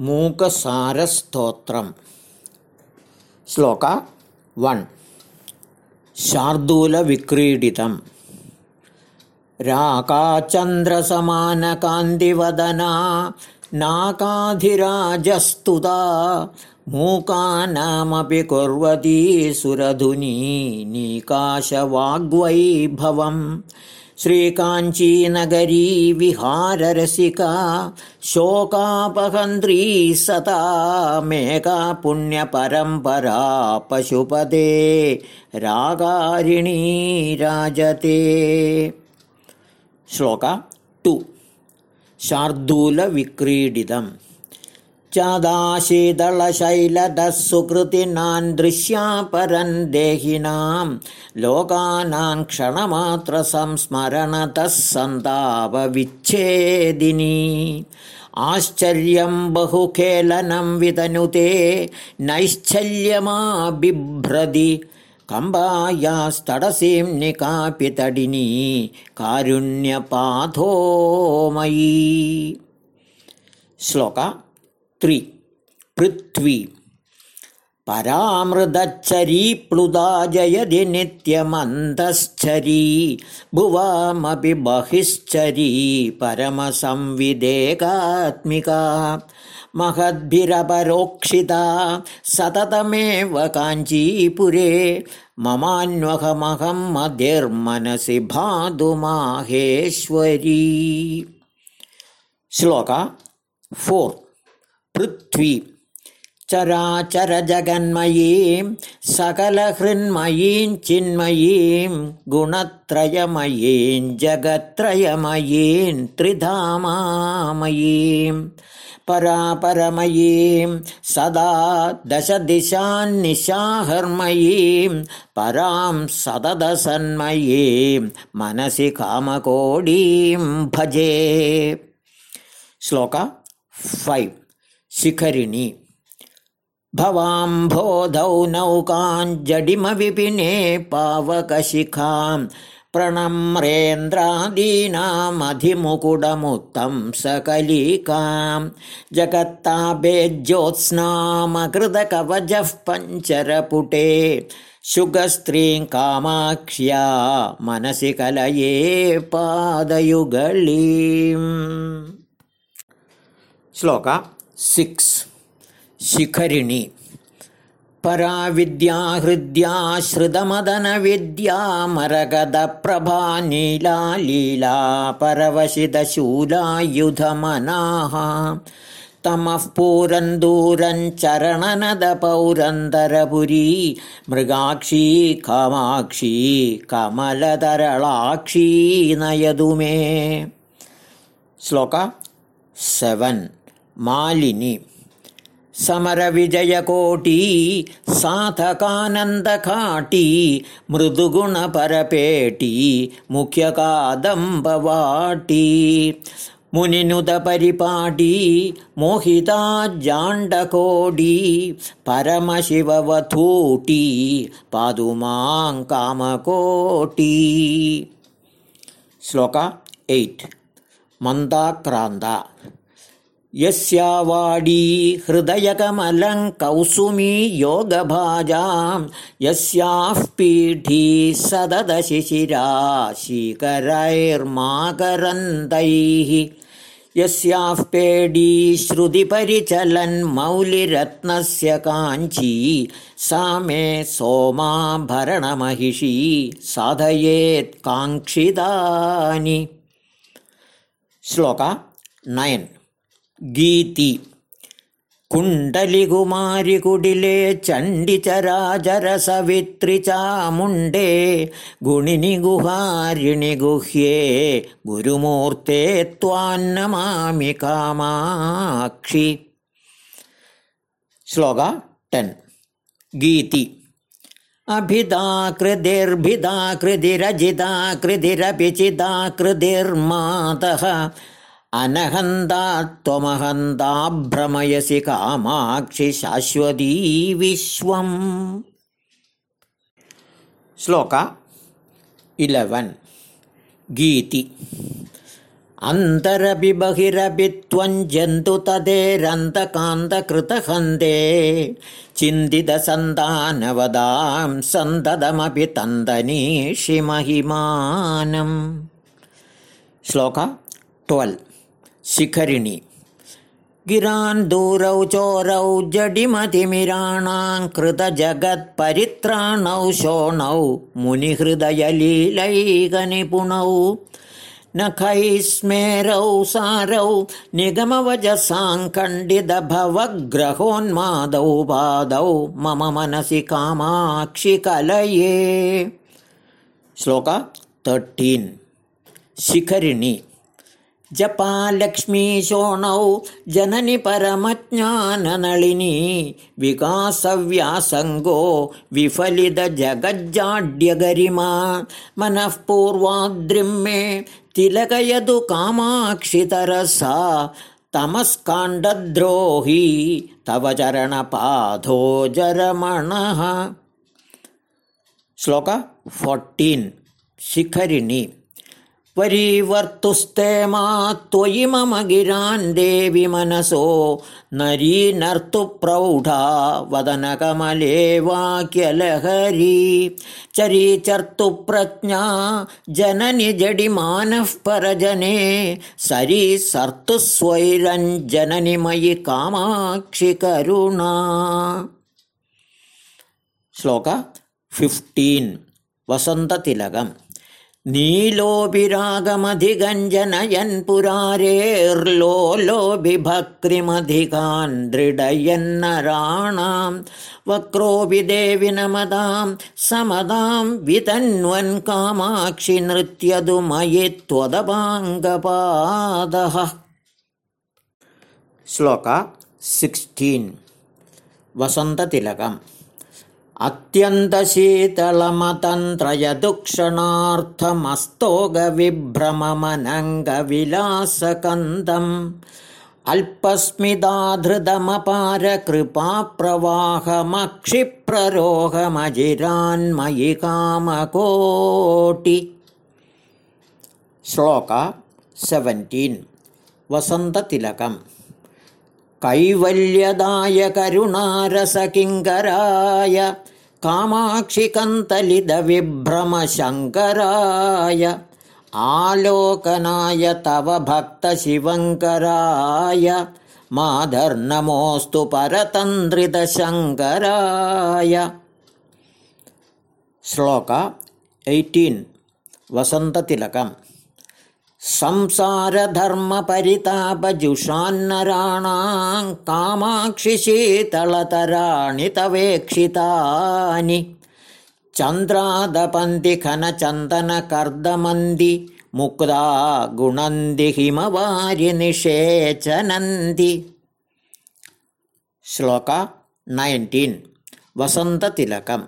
मूकसारस्तोत्रम्. श्लोक one शार्दूलविक्रीडितं राकाचन्द्रसमानकान्तिवदना नाकाधिराजस्तुता मूकानामपि कुर्वती सुरधुनी नीकाशवाग्वैभवम् श्रीकाञ्चीनगरी विहाररसिका शोकापहन्त्री सता मेका पुण्यपरम्परा पशुपदे रागारिणी राजते। श्लोक two. शार्दूलविक्रीडितम् चादाशीदलशैलदः सुकृतिनान् दृश्या परन् देहिनां लोकानां क्षणमात्रसंस्मरणतः सन्तापविच्छेदिनी। आश्चर्यं बहुखेलनं वितनुते नैश्चल्यमा बिभ्रदि कम्बायास्तडसीं निकापितडिनी कारुण्यपाथोमयी श्लोक त्रि पृथ्वी। परामृदच्छरी प्लुदा जयदि नित्यमन्तश्चरी भुवामपि बहिश्चरी परमसंविदेकात्मिका महद्भिरपरोक्षिता सततमेव काञ्चीपुरे ममान्वहमहं मधिर्मनसि भादुमाहेश्वरी। श्लोक फोर् पृथ्वी। चराचरजगन्मयीं सकलहृन्मयीं चिन्मयीं गुणत्रयमयीं जगत्त्रयमयीं त्रिधामामयीं परापरमयीं सदा दशदिशान्निशाहर्मयीं परां सददसन्मयीं मनसि कामकोडीं भजे। श्लोक फैव् शिखरिणि। भवाम्भोधौ नौकाञ्जडिमविपिने पावकशिखां प्रणम्रेन्द्रादीनामधिमुकुडमुत्तं सकलिकां। जगत्ताभेज्योत्स्नामकृतकवचः पञ्चरपुटे शुगस्त्रीं कामाक्ष्या मनसि कलये पादयुगलीम्। श्लोक सिक्स्। शिखरिणि। पराविद्या हृद्या श्रुतमदनविद्यामरगदप्रभा नीला लीला पूरन्दूरञ्चरणनदपौरन्दरपुरी मृगाक्षी कामाक्षी कमलतरलाक्षी नयतु मे। श्लोक सेवन् मालिनी समरविजयकोटी साधकानन्दकाटी मृदुगुणपरपेटी मुख्यकादम्बवाटी मुनिनुतपरिपाटी मोहिता जाण्डकोडी परमशिववधूटी पादुमां कामकोटी श्लोक एय्ट् मन्दाक्रान्ता यस्यावाडी हृदयकमलं कौसुमी योगभाजां यस्याः पीठी सददशिशिरा शीकरैर्माकरन्दैः यस्याः पेडी श्रुतिपरिचलन्मौलिरत्नस्य काञ्ची सा मे सोमाभरणमहिषी साधयेत् काङ्क्षितानि। श्लोक नयन् गीति कुण्डलिकुमारिकुटिले चण्डिचराचरसवित्रि चामुण्डे गुणिनि गुहारिणि गुह्ये गुरुमूर्ते त्वान्नमामि कामाक्षि श्लोक टेन् गीति अभिधा कृतिर्भिदा अनहन्ता त्वमहन्ता भ्रमयसि कामाक्षि शाश्वती विश्वम्। श्लोक इलेवन्। गीति। अन्तरपि बहिरपि त्वं जन्तु तदेरन्तकान्तकृतहन्ते चिन्तितसन्तानवदां सन्ततमपि तन्दनीषि महिमानम्। श्लोक ट्वेल् शिखरिणी। गिरान् दूरौ चोरौ जडिमतिमिराणां कृतजगत्परित्राणौ शोणौ मुनिहृदयलीलैकनिपुणौ। नखैस्मेरौ सारौ निगमवजसाङ्खण्डितभवग्रहोन्मादौ पादौ मम मनसि कामाक्षि कलये श्लोक तर्टीन् शिखरिणी जपालक्ष्मीशोणौ जननि परमज्ञाननलिनी विकासव्यासङ्गो विफलितजगज्जाड्यगरिमा। मनः पूर्वाद्रिं मे तिलकयतु कामाक्षितरसा तमस्काण्डद्रोही तव चरणपाधो जरमणः। श्लोक फोर्टीन् शिखरिणी त्वयि मम गिरान् देवि मनसो नरी नर्तु प्रौढा वदनकमले वाक्यलहरी। चरीचर्तु प्रज्ञा जननि जडिमानः परजने। सरी सर्तु स्वैरञ्जननि मयि कामाक्षि करुणा। श्लोक फिफ्टीन् वसन्ततिलकम् नीलोऽभिरागमधिगञ्जनयन् पुरारेर्लोलोऽभिभक्तिमधिकान् दृढयन्नराणां वक्रोऽपि देवि नमदां समदां वितन्वन् कामाक्षि नृत्यतु मयि त्वदपाङ्गपादः। श्लोक सिक्स्टीन्। वसन्ततिलकम् अत्यन्तशीतलमतन्त्रयदुक्षणार्थमस्तोगविभ्रममनङ्गविलासकन्दम् अल्पस्मिताधृतमपारकृपाप्रवाहमक्षिप्ररोहमजिरान्मयि कामकोटि श्लोक सेवेण्टीन् वसन्ततिलकम् कैवल्यदाय करुणारसकिङ्कराय कामाक्षिकन्तलितविभ्रमशङ्कराय आलोकनाय तव भक्तशिवङ्कराय माधर्नमोऽस्तु परतन्द्रितशङ्कराय। श्लोक एय्टीन् वसन्ततिलकम् संसारधर्मपरितापजुषान्नराणां कामाक्षिशीतलतराणि तवेक्षितानि चन्द्रादपन्ति खनचन्दनकर्दमन्दि मुक्ता गुणन्ति हिमवारिनिषेचनन्ति श्लोक नैन्टीन्। वसन्ततिलकम्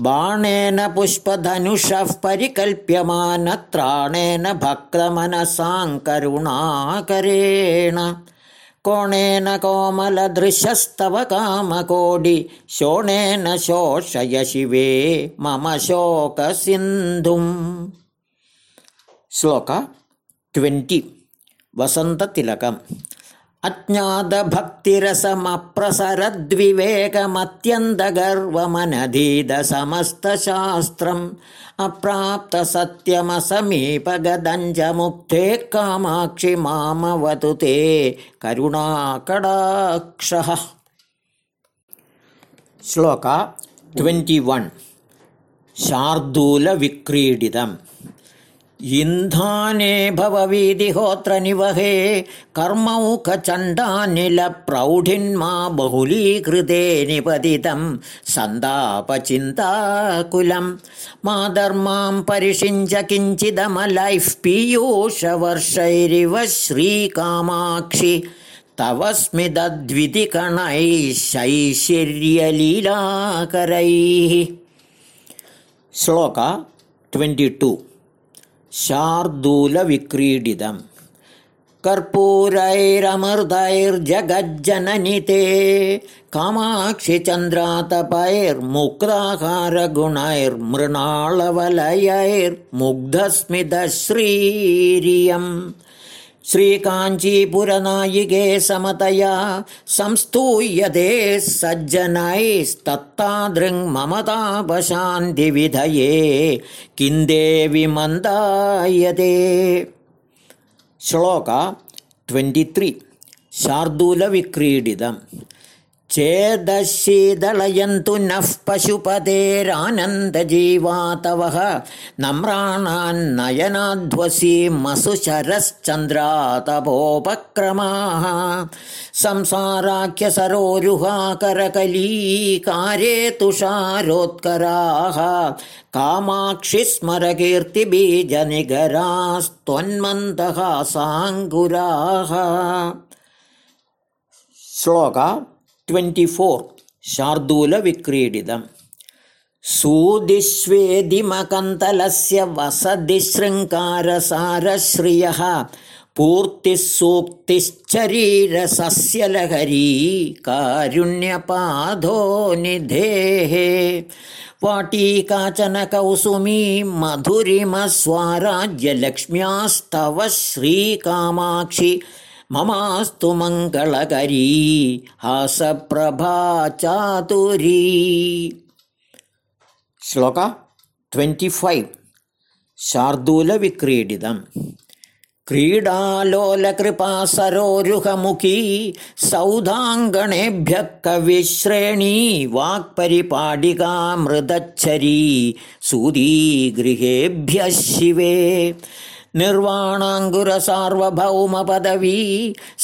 बाणेन पुष्पधनुषः परिकल्प्यमानत्राणेन भक्तमनसाङ्करुणाकरेण कोणेन कोमलदृशस्तव कामकोडि शोणेन शोषय शिवे मम शोकसिन्धुम्। श्लोक ट्वेण्टि वसन्ततिलकम् अज्ञातभक्तिरसमप्रसरद्विवेकमत्यन्तगर्वमनधीतसमस्तशास्त्रम् अप्राप्तसत्यमसमीपगदञ्च मुक्ते कामाक्षि मामवतु ते करुणाकडाक्षः श्लोक ट्वेण्टि वन्। शार्दूलविक्रीडितम् इन्धाने भववीदिहोत्र निवहे कर्मौखचण्डानिलप्रौढिन्मा बहुलीकृते निपतितं सन्तापचिन्ताकुलं मा धर्मां परिषिञ्च किञ्चिदमलैः पीयूषवर्षैरिव श्रीकामाक्षि। तव स्मिदद्वितिकणैः शैशिर्यलीलाकरैः। श्लोक ट्वेण्टि टु शार्दूलविक्रीडितम्। कर्पूरैरमृतैर्जगज्जननि ते कामाक्षिचन्द्रातपैर्मुक्ताहारगुणैर्मृणालवलयैर्मुग्धस्मितश्रीरियम् श्रीकाञ्चीपुरनायिके समतया संस्तूयते सज्जनैस्तत्तादृङ्ममतापशान्तिविधये किं देवि मन्दायते। श्लोक ट्वेण्टि त्री शार्दूलविक्रीडितम् चेदशीदलयन्तु नः पशुपतेरानन्दजीवातवः नम्राणान्नयनाध्वसीमसुशरश्चन्द्रातपोपक्रमाः संसाराख्यसरोरुहाकरकलीकारे तुषारोत्कराः कामाक्षि स्मरकीर्तिबीजनिगरास्त्वन्मन्तः साङ्गुराः श्लोक ट्वेण्टि सूक्तिश्चरीरसस्य लहरी कारुण्यपाधो निधेः वाटी काचन कौसुमी मधुरिमस्वाराज्यलक्ष्म्यास्तव श्रीकामाक्षि ममास्तु मङ्गलकरी हासप्रभा चातुरी श्लोक ट्वेण्टि फैव् शार्दूलविक्रीडितम्। क्रीडालोलकृपा सरोरुहमुखी सौधाङ्गणेभ्यः कविश्रेणी वाक्परिपाडिका मृदच्छरी सूदीगृहेभ्यः शिवे निर्वाणाङ्गुरसार्वभौमपदवी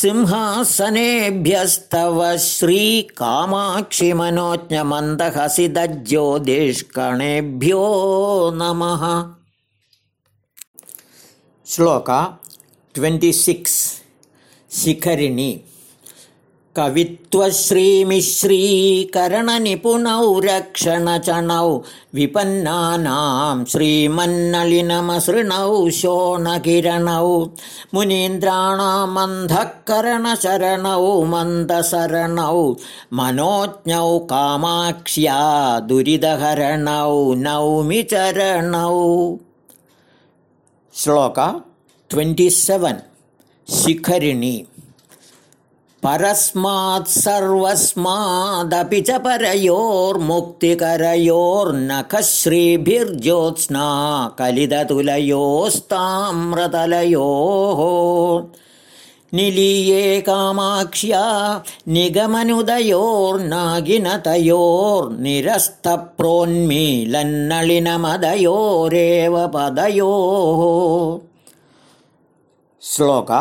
सिंहासनेभ्यस्तव श्रीकामाक्षिमनोज्ञमन्दहसिदज्योतिष्कणेभ्यो नमः। श्लोक ट्वेण्टि सिक्स् शिखरिणी कवित्वश्रीमिश्रीकरणनिपुणौ रक्षणचणौ विपन्नानां श्रीमन्नलिनमसृणौ शोणकिरणौ मुनीन्द्राणामन्धःकरणशरणौ मन्दसरणौ मनोज्ञौ कामाक्ष्या दुरिदहरणौ नौमि चरणौ श्लोक ट्वेण्टि सेवेन् शिखरिणी परस्मात् सर्वस्मादपि च परयोर्मुक्तिकरयोर्नखश्रीभिर्ज्योत्स्ना कलिदतुलयोस्ताम्रतलयोः निलीये कामाक्ष्या निगमनुदयोर्नागिनतयोर्निरस्तप्रोन्मीलन्नलिनमदयोरेव पदयोः। श्लोक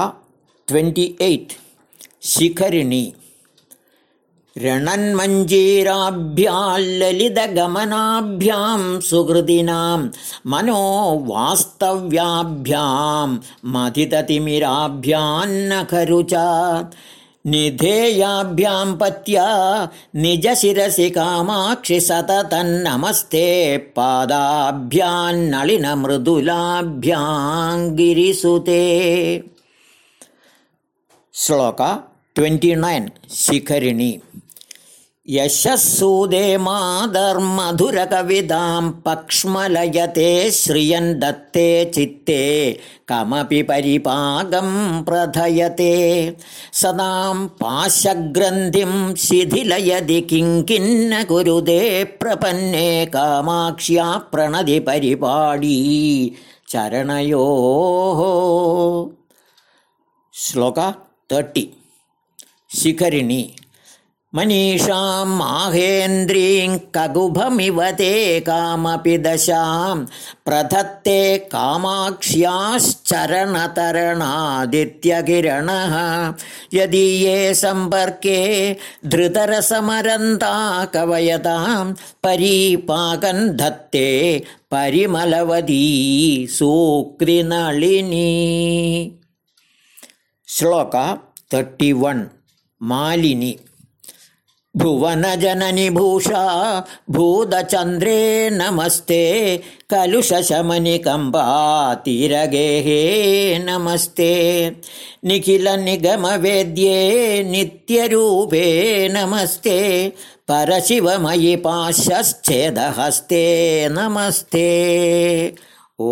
ट्वेण्टि एय्ट् शिखरिणी। रणन्मञ्जीराभ्याल्ललितगमनाभ्यां सुहृदिनां मनो वास्तव्याभ्यां मथिततिमिराभ्यान्न खरु च निधेयाभ्यां पत्या निजशिरसि कामाक्षि सततन्नमस्ते पादाभ्यान्नलिनमृदुलाभ्यां गिरिसुते। श्लोक ट्वेण्टि नैन् शिखरिणी यशस्सूदे मादर्मधुरकविदां पक्ष्मलयते श्रियन् दत्ते चित्ते कमपि परिपागं प्रथयते सदां पाशग्रन्थिं शिथिलयदि किङ्किन्न कुरुदे प्रपन्ने कामाक्ष्या प्रणदि परिपाडी चरणयोः श्लोक तर्टि शिखरिणी। मनीषां माहेन्द्रीं कगुभमिव ते कामपि दशां प्रधत्ते कामाक्ष्याश्चरणतरणादित्यकिरणः यदीये सम्पर्के धृतरसमरन्ता कवयतां परीपाकन् धत्ते परिमलवदी सूक्तिनलिनी श्लोक तर्टि वन् मालिनी। भुवनजननि भूषा भूतचन्द्रे नमस्ते कलुषशमनिकम्बातिरगेहे नमस्ते। निखिलनिगमवेद्ये नित्यरूपे नमस्ते। परशिवमयि पाशश्चेदहस्ते नमस्ते। ॐ